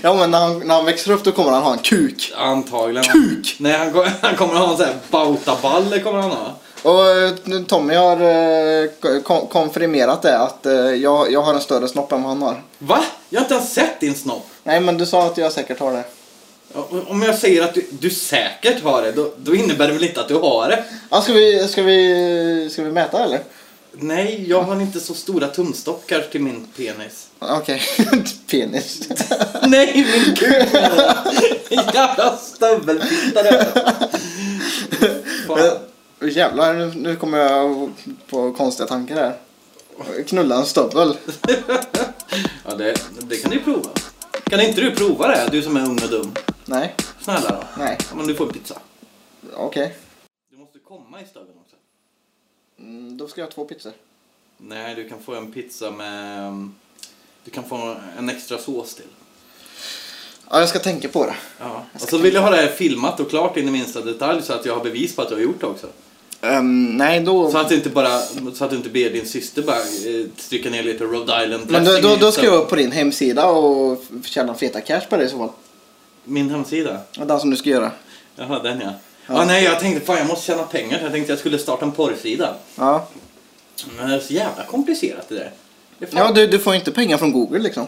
Ja men när han, när han växer upp då kommer han ha en kuk. Antagligen. Kuk! Nej, han, han kommer ha en sån här bautaballe kommer han ha. Och Tommy har eh, kon- konfirmerat det att eh, jag, jag har en större snopp än vad han har. Va? Jag har inte ens sett din snopp. Nej men du sa att jag säkert har det. Om jag säger att du, du säkert har det, då, då innebär det väl inte att du har det? Ja, ska, vi, ska, vi, ska vi mäta eller? Nej, jag har inte så stora tumstockar till min penis. Okej, penis. Nej, min kuk! Jävla stövelfitta Fan. Jävlar, nu, nu kommer jag på konstiga tankar här. Knulla en stövel. Ja, det, det kan du ju prova. Kan inte du prova det, du som är ung och dum? Nej, Snälla då. nej, Ja, Men du får en pizza. okej. Du måste komma i stöveln också. Mm, då ska jag ha två pizzor. Nej, du kan få en pizza med... um, Du kan få en extra sås till. Ja, jag ska tänka på det. Ja. Och så vill jag ha det här filmat och klart in i minsta detalj så att jag har bevis på att du har gjort det också. Ehm, nej, då... Så att du inte bara, så att du inte ber din syster bara eh, trycka ner lite Rhode Island Men då, då, då ska jag upp på din hemsida och tjäna feta cash på det i så fall. Min hemsida? Ja, Den som du ska göra. Jaha, den ja. Ja, nej, jag tänkte fan jag måste tjäna pengar. Jag tänkte jag skulle starta en porrsida. Ja, Men det är så jävla komplicerat det där. Fan- ja du, du får inte pengar från Google liksom.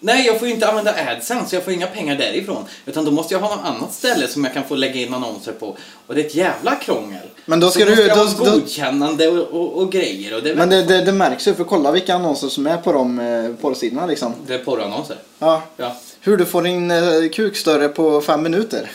Nej, jag får ju inte använda AdSense, jag får inga pengar därifrån. Utan då måste jag ha något annat ställe som jag kan få lägga in annonser på. Och det är ett jävla krångel. Men då ska så du- måste jag då- ha då- godkännande och, och, och grejer. Och det, Men det, det, det märks ju, för kolla vilka annonser som är på de eh, porrsidorna liksom. det är porrannonser. Ja. Ja. Hur du får din eh, kuk större på fem minuter.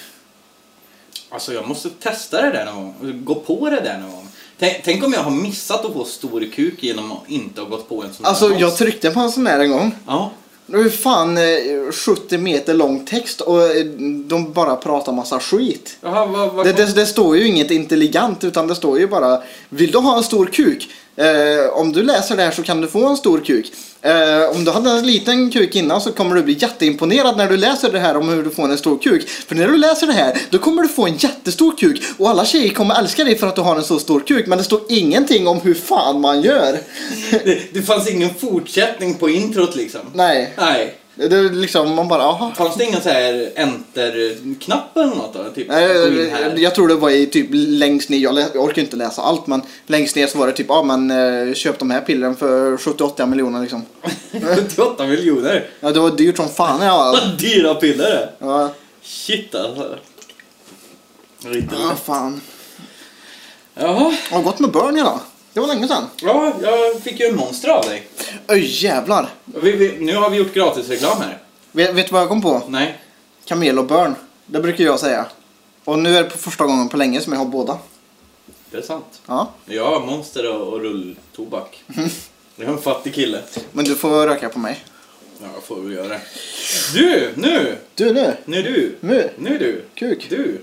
Alltså jag måste testa det där någon gång. Gå på det där någon gång. Tänk, tänk om jag har missat att få stor kuk genom att inte ha gått på en sån Alltså annons. jag tryckte på en sån här en gång. Ja. Det ju fan eh, 70 meter lång text och eh, de bara pratar massa skit. Jaha, vad, vad Det, det, det står ju inget intelligent utan det står ju bara Vill du ha en stor kuk? Eh, om du läser det här så kan du få en stor kuk. Eh, om du hade en liten kuk innan så kommer du bli jätteimponerad när du läser det här om hur du får en stor kuk. För när du läser det här då kommer du få en jättestor kuk och alla tjejer kommer älska dig för att du har en så stor kuk. Men det står ingenting om hur fan man gör. det, det fanns ingen fortsättning på introt liksom. Nej, Nej. Det är liksom man bara aha. Fanns det ingen så här enter-knapp eller något då? Typ, Nej, här. jag tror det var i typ längst ner, jag, jag orkar inte läsa allt men längst ner så var det typ, ja men eh, köp de här pillren för 78 miljoner liksom. 78 miljoner. Ja det var dyrt som fan ja. Dyra piller. Ja, Shit alltså. Riktigt. ja fan. Jaha. Har gått med Burn idag. Det var länge sedan. Ja, jag fick ju en monster av dig. Öj jävlar. Vi, vi, nu har vi gjort gratisreklam här. Vet, vet du vad jag kom på? Nej. Kamel och Burn. Det brukar jag säga. Och nu är det på första gången på länge som jag har båda. Det är sant. Ja. Jag har monster och, och rulltobak. Mhm. Jag är en fattig kille. Men du får röka på mig. Ja, jag får väl göra det. Du, nu! Du nu. Nu du. Mu. Nu du. Kuk. Du.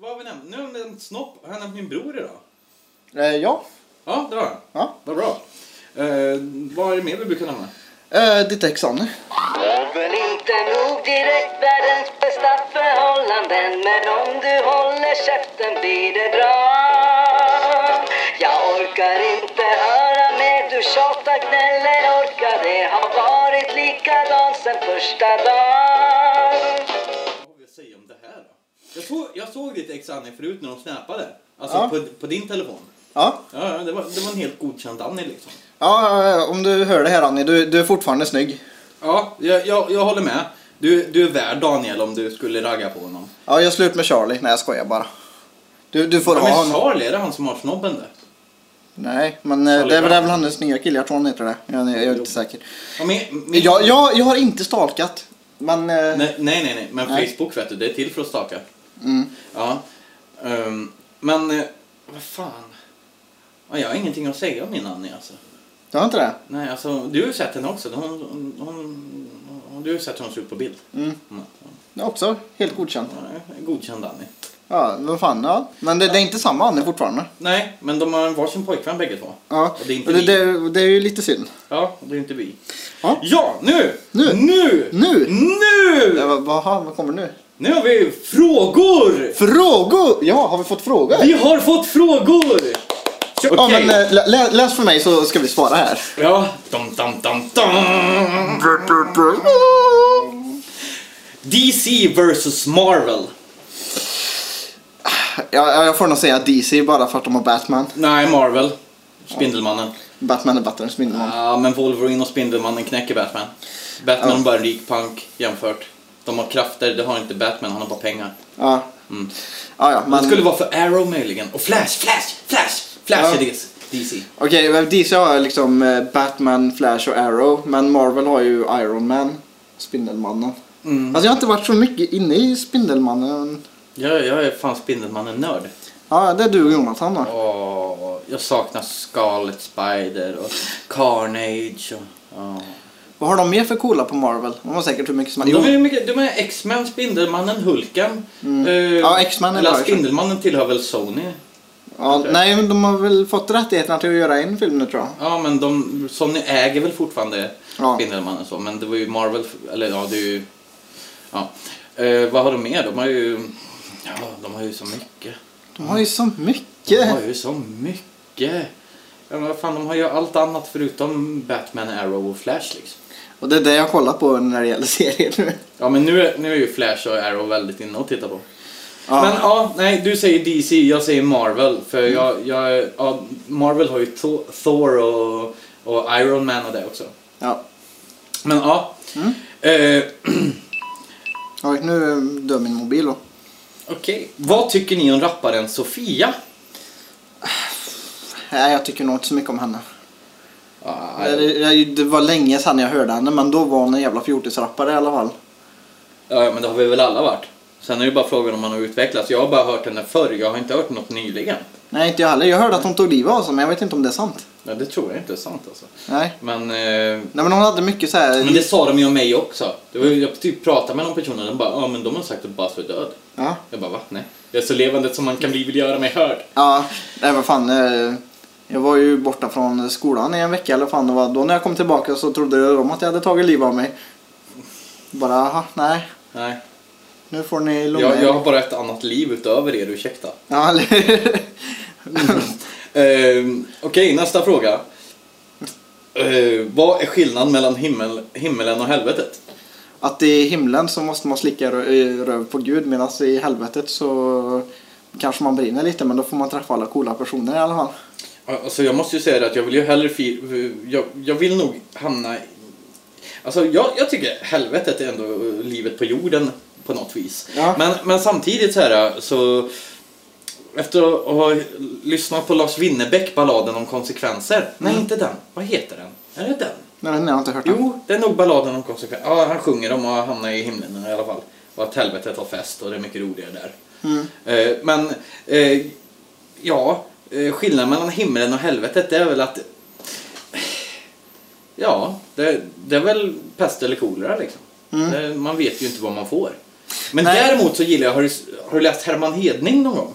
Vad har vi nämnt? Nu har vi nämnt snopp. Har jag nämnt min bror idag? Eh, ja. Ja, det har jag. Ja. Vad bra. Eh, vad är det mer vi brukar nämna? Eh, ditt ex Annie. Väl inte nog direkt världens bästa förhållanden Men om du håller käften blir det bra Jag orkar inte höra mer du tjatar, gnäller, orkar Det har varit likadant sen första dagen Vad har vi att säga om det här då? Jag såg, jag såg ditt ex Annie förut när de snappade. Alltså Ja. på, på din telefon. Ja. Ja, ja, det var, det var en helt godkänd Annie liksom. Ja, ja, om du hör det här Annie, du, du är fortfarande snygg. Ja, jag, jag, jag håller med. Du, du är värd Daniel om du skulle ragga på honom. Ja, jag slut med Charlie. Nej, jag skojar bara. Du, du får Ja, ha men honom. Charlie, är det han som har snobben där? Nej, men eh, det är väl det är väl hennes nya kille, jag tror han heter det. Jag, jag är inte säker. Ja, men, men, Jag, jag, jag har inte stalkat. Men... eh, Nej, nej, nej, nej. men Nej. Facebook vet du, det är till för att staka. Mm. Ja. Ehm, men, eh, vad fan. Ja, jag har ingenting att säga om min Annie alltså. Du har inte det? Nej, alltså, du har ju sett henne också. Hon, hon, hon, du har ju sett hur hon ser ut på bild. Mm. Mm. Är också helt godkänt. Ja, Godkänd Annie. Ja, vad fan, ja. Men det, det är inte samma Annie fortfarande. Nej, men de har varsin pojkvän bägge två. Ja, Och det är inte det, det, det är ju lite synd. Ja, det är inte vi. Ja. Ja, nu! Nu. Nu! Nu! Nu! Ja, vad, vad, vad kommer nu? Nu har vi frågor! Frågor! Ja, har vi fått frågor? Vi har fått frågor! Okej. Ja, men eh, lä, lä- läs för mig så ska vi svara här. Ja. Dum, dum, dum. DC vs Marvel. Ja, jag får nog säga DC bara för att de har Batman. Nej, Marvel. Spindelmannen. Batman är bättre än Spindelman. Ja, men Wolverine och Spindelmannen knäcker Batman. Batman Ja. är bara en rik punk jämfört. De har krafter, det har inte Batman, han har bara pengar. Ja. Mm. Ja, ja, Men det skulle vara för Arrow möjligen. Och Flash, Flash, Flash! Flash Ja. är DC. DC. Okej, DC har liksom eh, Batman, Flash och Arrow. Men Marvel har ju Iron Man, Spindelmannen. Mm. Alltså jag har inte varit så mycket inne i Spindelmannen. Jag, jag är fan Spindelmannen-nörd. Ja, det är du och Jonathan då. Åh, jag saknar Scarlet Spider och Carnage och... ja. Vad har de mer för coola på Marvel? De har säkert hur mycket som De är helst. mycket, de är X-Men, Spindelmannen, Hulken. Mm. Eh, Ja, X-Men är Eller. Spindelmannen tillhör väl Sony? Ja, nej, men de har väl fått rättigheterna till att göra en film nu tror jag. Ja, men de, Sony äger väl fortfarande Ja. Spindelmannen så, men det var ju Marvel, eller ja, det är ju... Ja. Eh, vad har de mer? De har ju... Ja, de har ju så mycket. De har ju så De mycket. har ju så mycket. Ja, men vad fan, de har ju allt annat förutom Batman, Arrow och Flash liksom. Och det är det jag kollar på när det gäller serier nu. Ja, men nu, är- nu är ju Flash och Arrow väldigt inne och titta på. Ja. Men ja, nej, du säger DC, jag säger Marvel. För jag, jag, ja, Marvel har ju Thor- och, och Iron Man och det också. Ja. Men ja. Mm. Eh, Oj, nu dör min mobil då. Okej. Vad tycker ni om rapparen Sofia? Nej, jag tycker nog inte så mycket om henne. Ja, Det, det var länge sedan jag hörde henne, men då var hon en jävla fjortisrappare i alla fall. ja, men det har vi väl alla varit. Sen är det bara frågan om man har utvecklats. Jag har bara hört henne förr, jag har inte hört något nyligen. Nej, inte jag heller. Jag hörde att hon tog livet av sig, men jag vet inte om det är sant. Men det tror jag inte är sant alltså. Nej. Men, eh, Nej, men hon hade mycket så här... men det sa de ju om mig också. Det var, jag typ pratade med någon person och de bara, ja men de har sagt att Buzz är död. Ja. Jag bara, va? Nej. Jag är så levande som man kan bli, vill göra mig hörd. Ja, nej vad fan. eh, Jag var ju borta från skolan i en vecka eller fan det var. Då när jag kom tillbaka så trodde de att jag hade tagit livet av mig. Bara, aha, nej. Nej. Nu får ni lugna Jag, jag har bara ett annat liv utöver er, ursäkta. Ja, eller Ehm, Okej, nästa fråga. Eh, vad är skillnaden mellan himmel, himmelen och helvetet? Att i himlen så måste man slicka rö- röv på Gud medan i helvetet så kanske man brinner lite men då får man träffa alla coola personer i alla fall. Alltså jag måste ju säga det att jag vill ju hellre jag, jag vill nog hamna i... Alltså jag, jag tycker helvetet är ändå livet på jorden på något vis. Ja. Men, men samtidigt så här så... Efter att ha lyssnat på Lars Winnerbäck, balladen om konsekvenser. Nej, inte den. Vad heter den? Är det den? Nej, den har jag inte hört om. Jo, det är nog balladen om konsekvenser. Ja, han sjunger om att hamna i himlen i alla fall. Och att helvetet har fest och det är mycket roligare där. Mm. Eh, men, eh, ja, eh, skillnaden mellan himlen och helvetet det är väl att Ja, det, det är väl pest eller kolera liksom. Mm. Det, man vet ju inte vad man får. Men Nej. däremot så gillar jag, har du, har du läst Herman Hedning någon gång?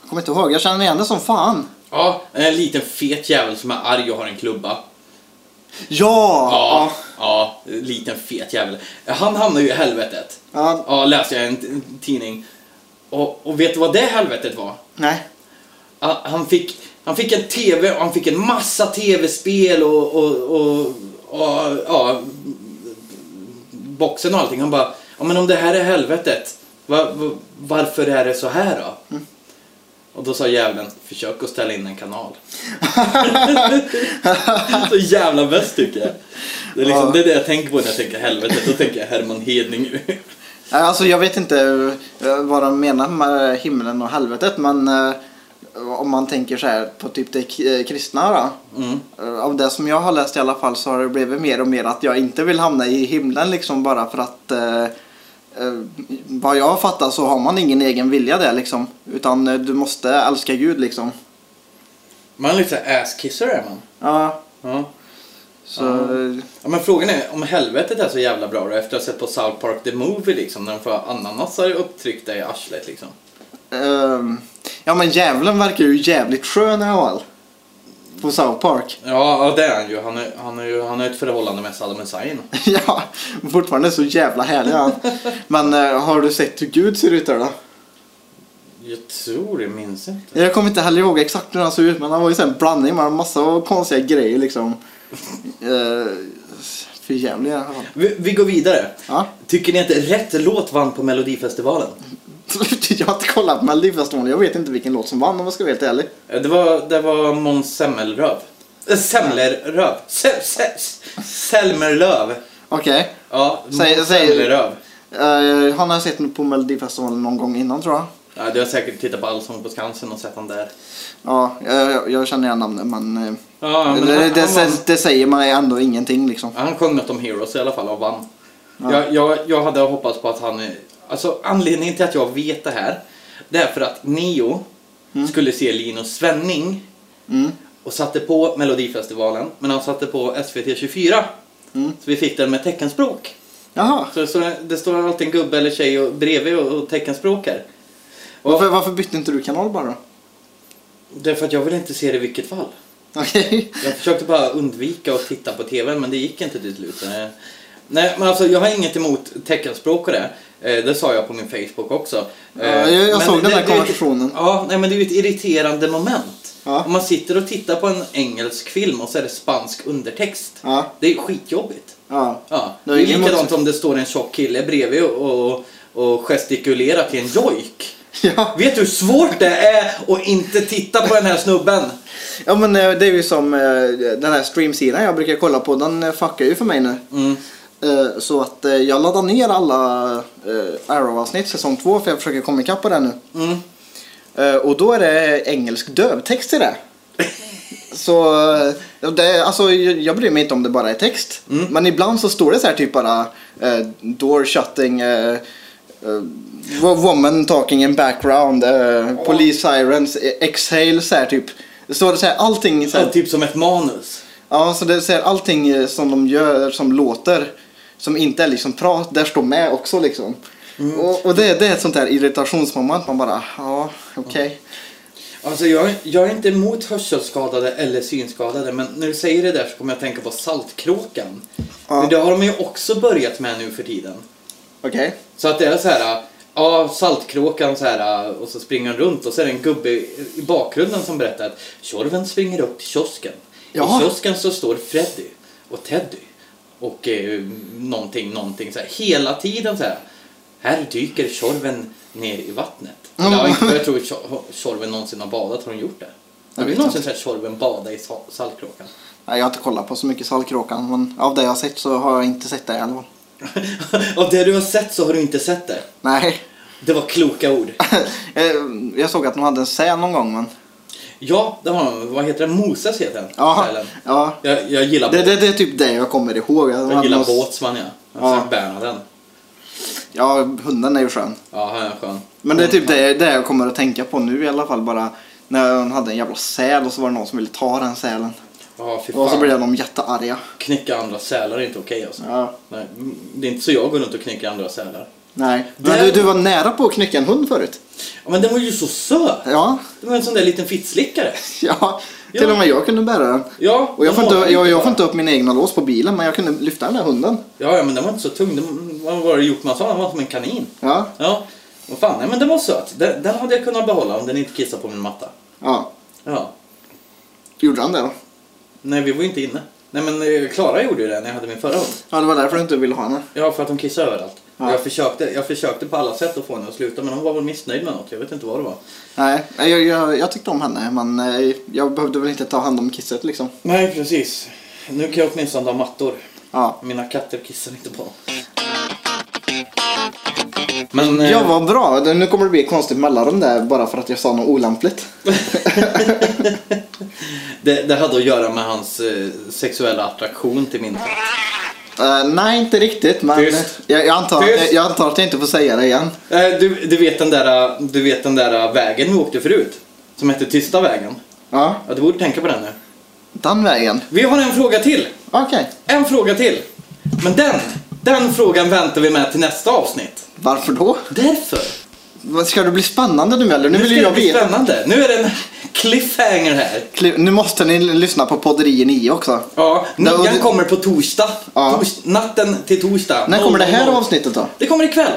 Jag kommer inte ihåg, jag känner igen det som fan. Ja, en liten fet jävel som är arg och har en klubba. Ja! Ja, ja, liten fet jävel. Han hamnar ju i helvetet. ja. Ja, läste jag i en t- tidning. Och, och vet du vad det helvetet var? Nej. Han han fick, han fick en TV och han fick en massa TV-spel och, och, och, och ja, boxen och allting. Han bara, ja men om det här är helvetet, va, va, varför är det så här då? Och då sa djävulen, försök att ställa in en kanal. så jävla bäst tycker jag. Det är, liksom, Ja. det är det jag tänker på när jag tänker helvetet. Då tänker jag Herman Hedning. Alltså jag vet inte eh, vad de menar med himlen och helvetet men eh, om man tänker så här på typ det eh, kristna då. Mm. Av det som jag har läst i alla fall så har det blivit mer och mer att jag inte vill hamna i himlen liksom bara för att vad jag har fattat så har man ingen egen vilja där liksom. Utan eh, du måste älska Gud liksom. Man är lite ass-kisser är man. Ja, Ja. så... Ja. Ja, men frågan är om helvetet är så jävla bra då efter att ha sett på South Park The Movie liksom när de får ananasar upptryckta i arslet liksom. ehm, ja men djävulen verkar ju jävligt skön i alla fall. På South Park. Ja, det är han ju. Han är, han är ju han har ett förhållande med Saddam Hussein. ja, fortfarande så jävla härlig han. Men eh, har du sett hur Gud ser ut där då? Jag tror det, minns inte. Jag kommer inte heller ihåg exakt hur han såg ut men han var ju så här en blandning med en massa konstiga grejer liksom. Uh, för jävlig i alla fall. Vi, vi går vidare. Ja. Tycker ni att rätt låt vann på Melodifestivalen? Jag har inte kollat Melodifestivalen, jag vet inte vilken låt som vann om jag ska vara helt ärlig. Eh, Det var, det var Måns Semmelröv. Äh, Semlerröv. Se, se, Selmerlöv. Okej. Ja, Säg- Semlerröv. Uh, han har jag sett på Melodifestivalen någon gång innan tror jag. Ja, du har säkert tittat på Allsång på Skansen och sett han där. Ja, jag, jag känner igen namnet men, eh, Ja, men det, han, det, han, det, säger mig ändå ingenting liksom. han sjöng något om Heroes i alla fall och vann. Ja. Jag, jag, jag hade hoppats på att han... Alltså anledningen till att jag vet det här det är för att Neo skulle se Linus Svenning Mm. och satte på Melodifestivalen men han satte på SVT 24. Mm. Så vi fick den med teckenspråk. Jaha, Så det står, det står alltid en gubbe eller tjej och, bredvid och, och teckenspråk här. Och varför, varför bytte inte du kanal bara då? det är för att jag vill inte se det i vilket fall. Okej. Jag försökte bara undvika att titta på TVn men det gick inte till slut. Eh, Nej men alltså jag har inget emot teckenspråk och det. Eh, Det sa jag på min Facebook också. Ja, Eh, jag- jag men såg den där konversationen. Ja, nej men det är ju ett irriterande moment. Ja. Om man sitter och tittar på en engelsk film och så är det spansk undertext. Ja. Det är skitjobbigt. Ja. Ja. Det är ingen likadant om det står en tjock kille bredvid och, och, gestikulerar till en jojk. Ja. Vet du hur svårt det är att inte titta på den här snubben? ja men eh, det är ju som eh, den här streamsidan jag brukar kolla på, den eh, fuckar ju för mig nu. Mm. Eh, Så att eh, jag laddar ner alla eh, Arrow-avsnitt säsong 2 för jag försöker komma ikapp på den nu. Mm. Och då är det engelsk dövtext i det. Så det, alltså, jag bryr mig inte om det bara är text. Mm. Men ibland så står det så här typ bara door shutting, woman talking in background, police sirens, eh, exhale så här typ. Det står så här allting så här, Ja, typ som ett manus. Ja, så det ser allting som de gör som låter som inte är liksom prat, där står med också liksom. Och, och det, det är ett sånt där irritationsmoment, man bara, ja, okej. Alltså jag, jag är inte emot hörselskadade eller synskadade men när du säger det där så kommer jag att tänka på Saltkråkan. Ja. Men det har de ju också börjat med nu för tiden. Okej. Så att det är så här, ja Saltkråkan så här och så springer han runt och så är det en gubbe i i bakgrunden som berättar att Tjorven springer upp till kiosken. Ja. I kiosken så står Freddy och Teddy och eh, någonting, någonting så här hela tiden så här. Här dyker Tjorven ner i vattnet. Mm. Jag, har inte, jag tror att Tjor- Tjorven någonsin har badat, har hon gjort det? Jag Har du någonsin sett Tjorven bada i Sal- Saltkråkan? Nej, jag har inte kollat på så mycket Saltkråkan, men av det jag har sett så har jag inte sett det i alla fall. Av det du har sett så har du inte sett det. Nej. Det var kloka ord. Eh, jag såg att de hade en säl någon gång, men... Ja, det har Vad heter den? Moses heter den. Ja, sälen. ja. Jag, jag gillar Det, båt. det, det är typ det jag kommer ihåg. Jag, Jag gillar någon- båtsman ja. Ja. Bernaden. Ja, hunden är ju skön. Ja, han är skön. Men det är typ det, det jag kommer att tänka på nu i alla fall. Bara när hon hade en jävla säl och så var det någon som ville ta den sälen. Ja, fy Och så fan. blev de jättearga. Knäcka andra sälar är inte okej alltså. Ja. Nej, det är inte så jag går runt och knäcker andra sälar. Nej. Men du, du var nära på att knycka en hund förut. Ja, men den var ju så söt. Ja. Det var en sån där liten fittslickare. Ja. Till Ja. och med jag kunde bära den. Ja, Och jag får, den inte, jag, jag får inte upp mina egna lås på bilen men jag kunde lyfta den där hunden. Ja, ja, men den var inte så tung. Den, vad var det gjort man sa? Den var som en kanin. Ja. Ja. Vad fan, nej men den var söt. Den, den hade jag kunnat behålla om den inte kissade på min matta. Ja. Ja. Gjorde han det då? Nej, vi var ju inte inne. Nej men eh, Klara gjorde ju det när jag hade min förra hund. Ja, det var därför du inte ville ha henne. Ja, för att hon kissade överallt. Ja. Jag, försökte, jag försökte på alla sätt att få henne att sluta men hon var väl missnöjd med något. Jag vet inte vad det var. Nej, jag, jag, jag tyckte om henne men eh, jag behövde väl inte ta hand om kisset liksom. Nej, precis. Nu kan jag åtminstone ha mattor. Ja. Mina katter kissar inte på. Men... eh, Ja, vad bra. Nu kommer det bli konstigt mellanrum där bara för att jag sa något olämpligt. det, det hade att göra med hans eh, sexuella attraktion till min hund. Eh, nej, inte riktigt men Tyst. jag, jag, antar, Tyst. jag, jag antar att jag inte får säga det igen. Eh, Du, du, vet den där, du vet den där vägen vi åkte förut? Som hette Tysta vägen? Ja, Ja, du borde tänka på den nu. den vägen. Vi har en fråga till. Okej. En fråga till. Men den, den frågan väntar vi med till nästa avsnitt. Varför då? Därför. Ska det bli spännande nu eller? Nu, Nu vill ska jag det bli veta. spännande. Nu är det en cliffhanger här. Kli- Nu måste ni lyssna på podderier 9 också. Ja, nian det- kommer på torsdag. Ja. Tors, natten till torsdag. När kommer det här 00. avsnittet då? Det kommer ikväll.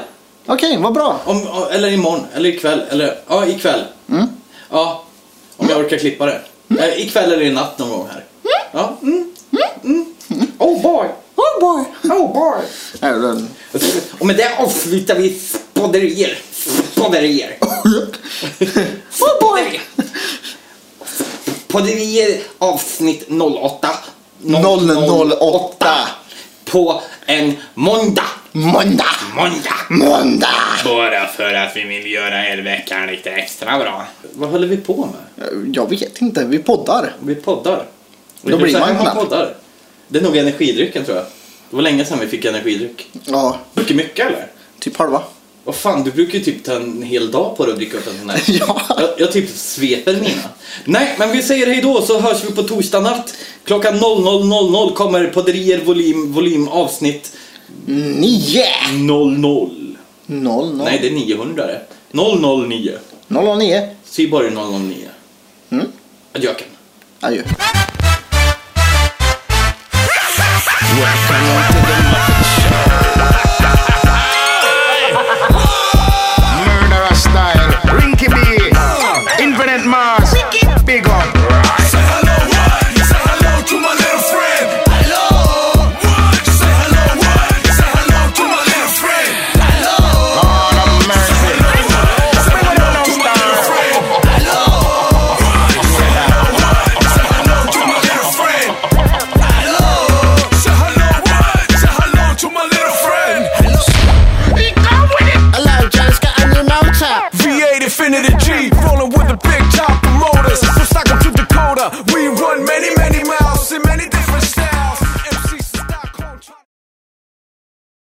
Okej, vad bra. Om, eller imorgon, eller ikväll, eller ja, ikväll. Mm. Ja, om jag orkar klippa det. Eh, ikväll eller i natt någon gång här. Ja, mm. Mm. Oh boy! Oh boy. Oh boy! Och med det avslutar vi spodderier. Spodderier. Oh boy. Podderier avsnitt 08. 008. På en måndag. Måndag. Måndag. Måndag. Bara för att vi vill göra er vecka lite extra bra. Vad håller vi på med? Jag vet inte, vi poddar. Vi poddar. Då blir man knappt. poddar. Det är nog energidrycken tror jag. Det var länge sedan vi fick energidryck. Ja, Mycket mycket eller? typ halva. Vad fan, du brukar ju typ ta en hel dag på dig att dricka upp en sån här. Ja. Jag, jag typ sveper mina. Nej, men vi säger hej då så hörs vi på torsdag natt. Klockan 00.00 kommer podderier volym, volym avsnitt Nio. 00. Noll, noll. Nej, det är 900 det. 009. Noll och nio. Syborg 009. Mm. Adjöken. Adjö. Welcome to the Muppet Show.